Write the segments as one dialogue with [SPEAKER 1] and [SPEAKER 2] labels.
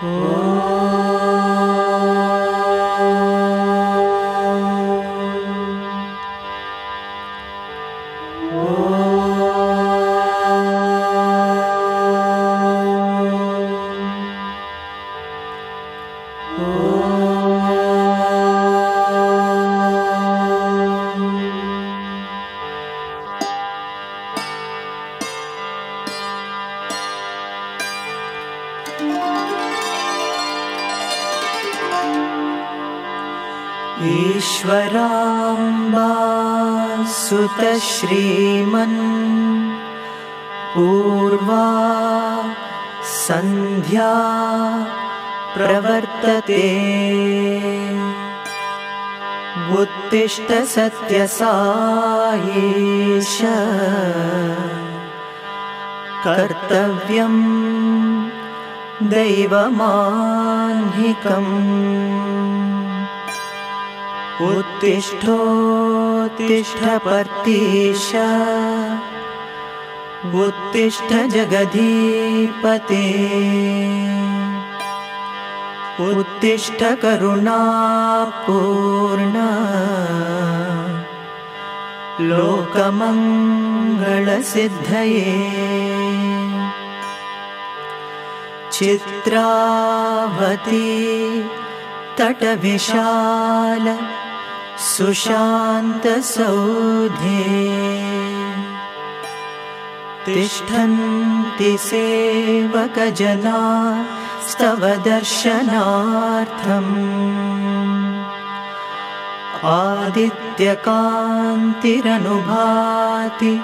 [SPEAKER 1] Oh. ईश्वराम्बा सुतश्रीमन् पूर्वा सन्ध्या प्रवर्तते। उत्तिष्ठसत्यसायेश कर्तव्यम् दैवमाह्निकम् उत्तिष्ठोत्तिष्ठपर्तीश उत्तिष्ठ जगधीपते उत्तिष्ठ करुणापूर्ण। लोकमङ्गलसिद्धये। चित्रावती तटविशाल सुशान्तसौधे। तिष्ठन्ति सेवकजना स्तव दर्शनार्थम्। आदित्यकान्तिरनुभाति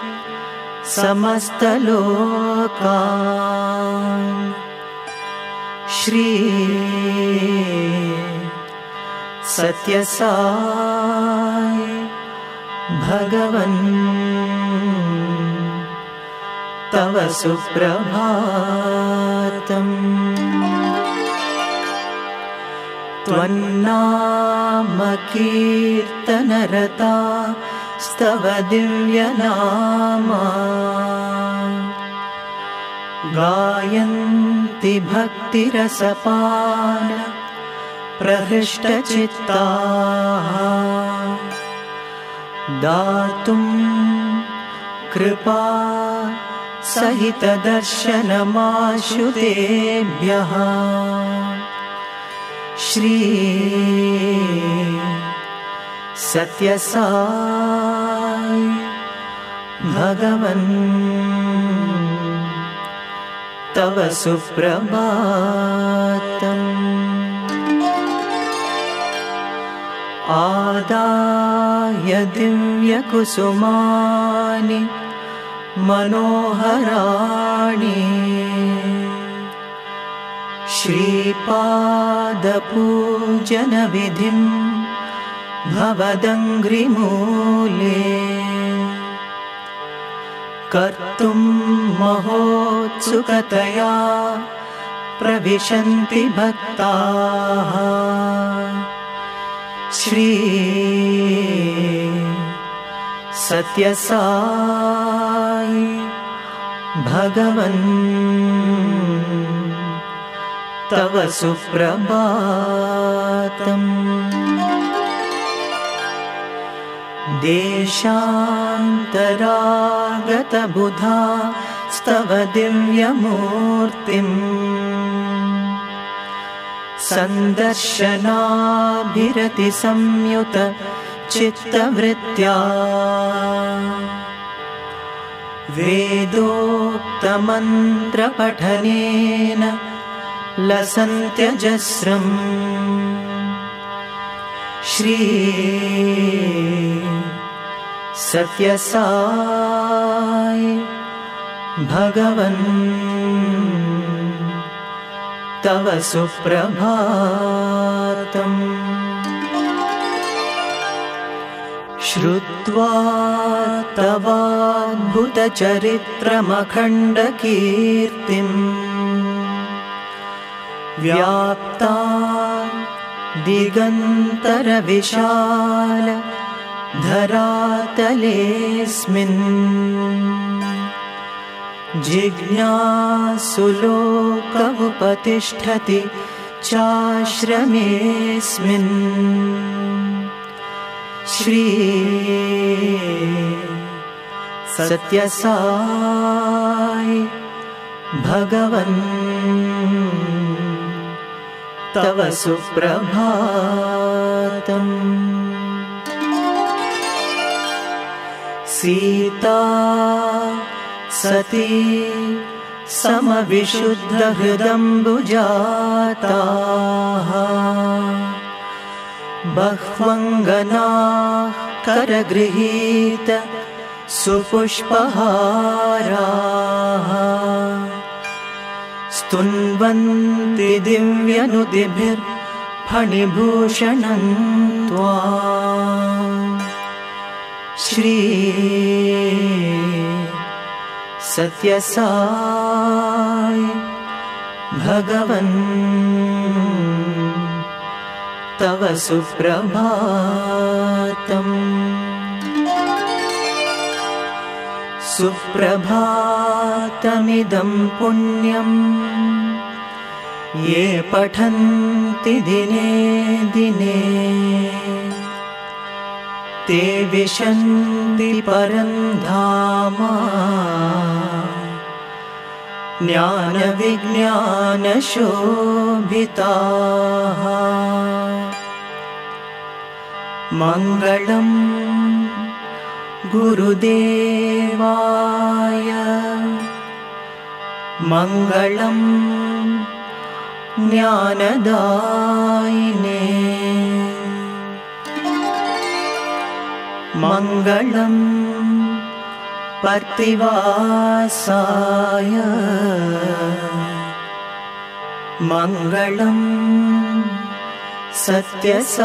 [SPEAKER 1] समस्तलोका श्री सत्यसाय भगवन्। तव सुप्रभातम्। त्वन्नामकीर्तनरता स्तव दिव्यनामा। गायन्ति भक्तिरसपान प्रहृष्टचित्ता दातुं कृपा सहितदर्शनमाशुतेभ्यः श्री सत्यसाय भगवन् तव सुप्रभातम् आदाय दिव्यकुसुमानि मनोहराणि। श्रीपादपूजनविधिं भवदङ्घ्रिमूले। कर्तुं महोत्सुकतया प्रविशन्ति भक्ताः श्री सत्यसाय भगवन् तव सुप्रभातम्। देशान्तरागतबुधा स्तव दिव्यमूर्तिम् सन्दर्शनाभिरतिसंयुत चित्तवृत्त्या वेदोक्तमन्त्रपठनेन लसन्त्यजस्रम्। श्री सत्यसाय भगवन् तव सुप्रभातम्। श्रुत्वा तवाद्भुतचरित्रमखण्डकीर्तिम्। व्याप्ता दिगन्तरविशाल धरातलेऽस्मिन् जिज्ञासुलोकमुपतिष्ठति चाश्रमेऽस्मिन्। श्री सत्यसाय भगवन्। तव सुप्रभातम्। सीता सती समविशुद्धहृदम्बुजाताः। बह्वङ्गनाः करगृहीत सुपुष्पहाराः। स्तुन्वन्ति दिव्यनुदिभिर्फणिभूषणं त्वा श्री सत्यसाय भगवन् तव सुप्रभातम्। सुप्रभातमिदं पुण्यम् ये पठन्ति दिने दिने ते विशन्ति परन्धामा ज्ञानविज्ञानशोभिताः। मङ्गलम् गुरुदेवाय। मङ्गलम् ज्ञानदायिने मङ्गलम् पर्तिवासाय। मङ्गलम् सत्यसायिने